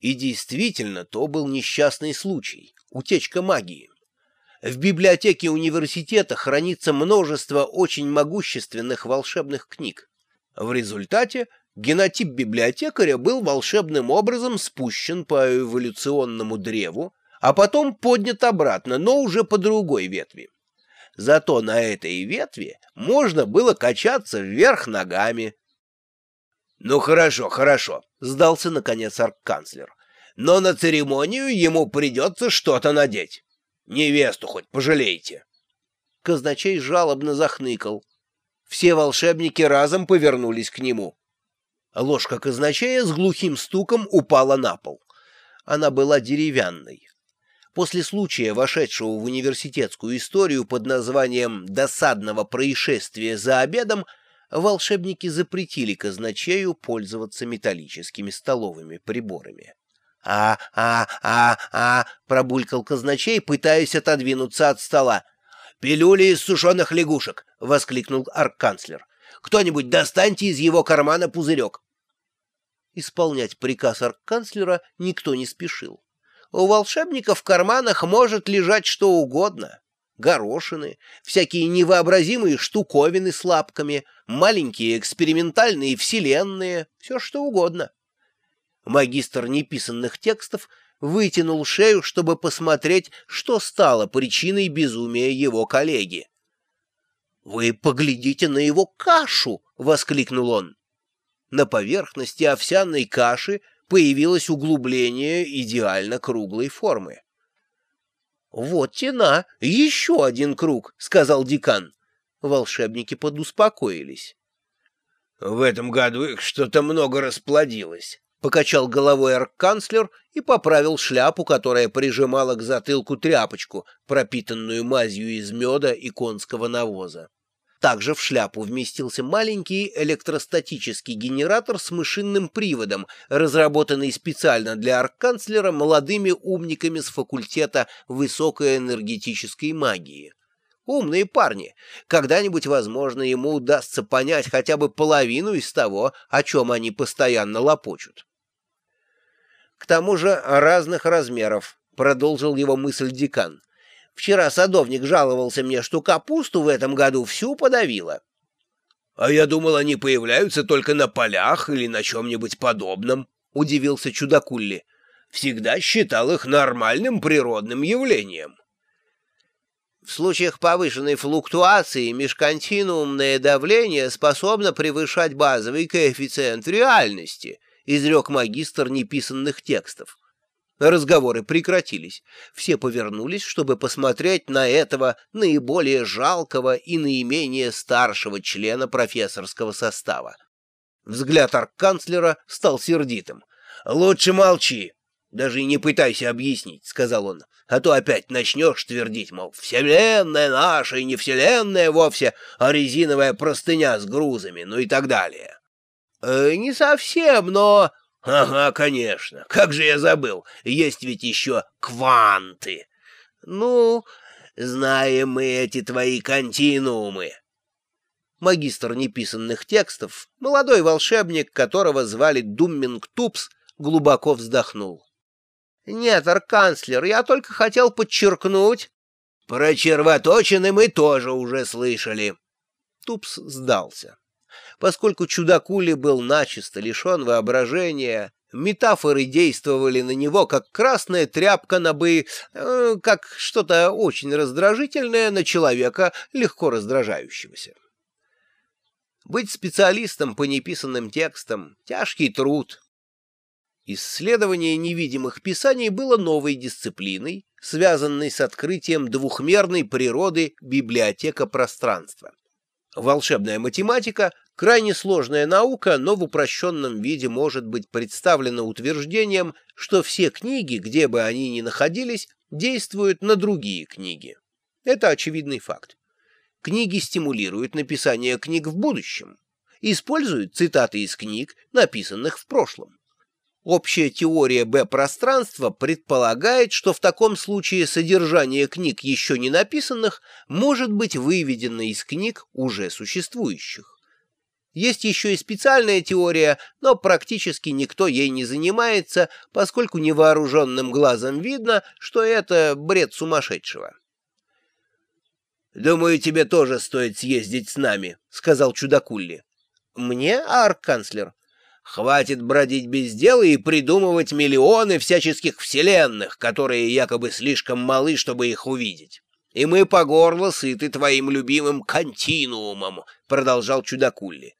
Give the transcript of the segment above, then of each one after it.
И действительно, то был несчастный случай — утечка магии. В библиотеке университета хранится множество очень могущественных волшебных книг. В результате генотип библиотекаря был волшебным образом спущен по эволюционному древу, а потом поднят обратно, но уже по другой ветви. Зато на этой ветви можно было качаться вверх ногами. «Ну хорошо, хорошо», — сдался наконец арк-канцлер. «Но на церемонию ему придется что-то надеть. Невесту хоть пожалейте». Казначей жалобно захныкал. Все волшебники разом повернулись к нему. Ложка казначея с глухим стуком упала на пол. Она была деревянной. После случая, вошедшего в университетскую историю под названием «досадного происшествия за обедом», волшебники запретили казначею пользоваться металлическими столовыми приборами. «А, а, а, а!» — пробулькал казначей, пытаясь отодвинуться от стола. «Пилюли из сушеных лягушек!» — воскликнул арканцлер. «Кто-нибудь достаньте из его кармана пузырек!» Исполнять приказ арканцлера никто не спешил. У волшебника в карманах может лежать что угодно. Горошины, всякие невообразимые штуковины с лапками, маленькие экспериментальные вселенные, все что угодно. Магистр неписанных текстов вытянул шею, чтобы посмотреть, что стало причиной безумия его коллеги. «Вы поглядите на его кашу!» — воскликнул он. На поверхности овсяной каши — появилось углубление идеально круглой формы. «Вот тена, еще один круг», — сказал декан. Волшебники подуспокоились. «В этом году их что-то много расплодилось», — покачал головой арканцлер и поправил шляпу, которая прижимала к затылку тряпочку, пропитанную мазью из меда и конского навоза. Также в шляпу вместился маленький электростатический генератор с мышинным приводом, разработанный специально для арканцлера молодыми умниками с факультета высокой энергетической магии. Умные парни. Когда-нибудь, возможно, ему удастся понять хотя бы половину из того, о чем они постоянно лопочут. К тому же разных размеров, продолжил его мысль декан. Вчера садовник жаловался мне, что капусту в этом году всю подавило. — А я думал, они появляются только на полях или на чем-нибудь подобном, — удивился чудакулли. — Всегда считал их нормальным природным явлением. В случаях повышенной флуктуации межконтинуумное давление способно превышать базовый коэффициент реальности, изрек магистр неписанных текстов. Разговоры прекратились. Все повернулись, чтобы посмотреть на этого наиболее жалкого и наименее старшего члена профессорского состава. Взгляд арканцлера стал сердитым. «Лучше молчи. Даже и не пытайся объяснить», — сказал он. «А то опять начнешь твердить, мол, вселенная наша и не вселенная вовсе, а резиновая простыня с грузами, ну и так далее». «Э, «Не совсем, но...» Ага, конечно. Как же я забыл. Есть ведь еще кванты. Ну, знаем мы эти твои континуумы. Магистр неписанных текстов, молодой волшебник, которого звали Думминг Тупс, глубоко вздохнул. «Нет, арканцлер, я только хотел подчеркнуть...» «Про червоточины мы тоже уже слышали». Тупс сдался. Поскольку чудакули был начисто лишен воображения, метафоры действовали на него, как красная тряпка на бы... Э, как что-то очень раздражительное на человека, легко раздражающегося. Быть специалистом по неписанным текстам — тяжкий труд. Исследование невидимых писаний было новой дисциплиной, связанной с открытием двухмерной природы библиотека пространства. Волшебная математика Крайне сложная наука, но в упрощенном виде может быть представлена утверждением, что все книги, где бы они ни находились, действуют на другие книги. Это очевидный факт. Книги стимулируют написание книг в будущем, используют цитаты из книг, написанных в прошлом. Общая теория Б-пространства предполагает, что в таком случае содержание книг еще не написанных может быть выведено из книг уже существующих. Есть еще и специальная теория, но практически никто ей не занимается, поскольку невооруженным глазом видно, что это бред сумасшедшего. «Думаю, тебе тоже стоит съездить с нами», — сказал чудакулли. «Мне, арк-канцлер?» «Хватит бродить без дела и придумывать миллионы всяческих вселенных, которые якобы слишком малы, чтобы их увидеть. И мы по горло сыты твоим любимым континуумом», — продолжал чудакулли.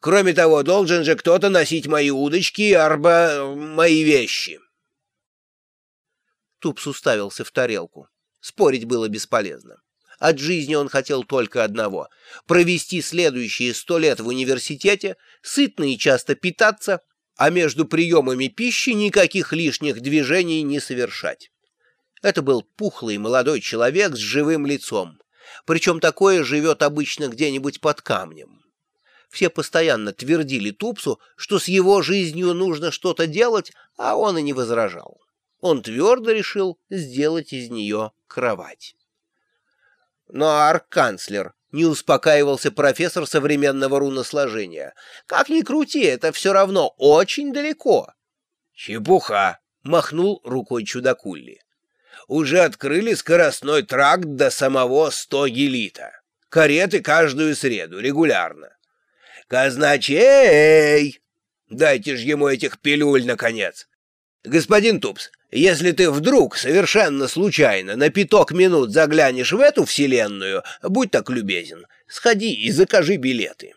Кроме того, должен же кто-то носить мои удочки, арба... мои вещи. Тупс уставился в тарелку. Спорить было бесполезно. От жизни он хотел только одного — провести следующие сто лет в университете, сытно и часто питаться, а между приемами пищи никаких лишних движений не совершать. Это был пухлый молодой человек с живым лицом, причем такое живет обычно где-нибудь под камнем. Все постоянно твердили Тупсу, что с его жизнью нужно что-то делать, а он и не возражал. Он твердо решил сделать из нее кровать. Но арканцлер не успокаивался профессор современного руносложения. Как ни крути, это все равно очень далеко. Чепуха! махнул рукой чудакулли. Уже открыли скоростной тракт до самого Стогелита. Кареты каждую среду, регулярно. «Казначей! Дайте ж ему этих пилюль, наконец! Господин Тупс, если ты вдруг, совершенно случайно, на пяток минут заглянешь в эту вселенную, будь так любезен, сходи и закажи билеты».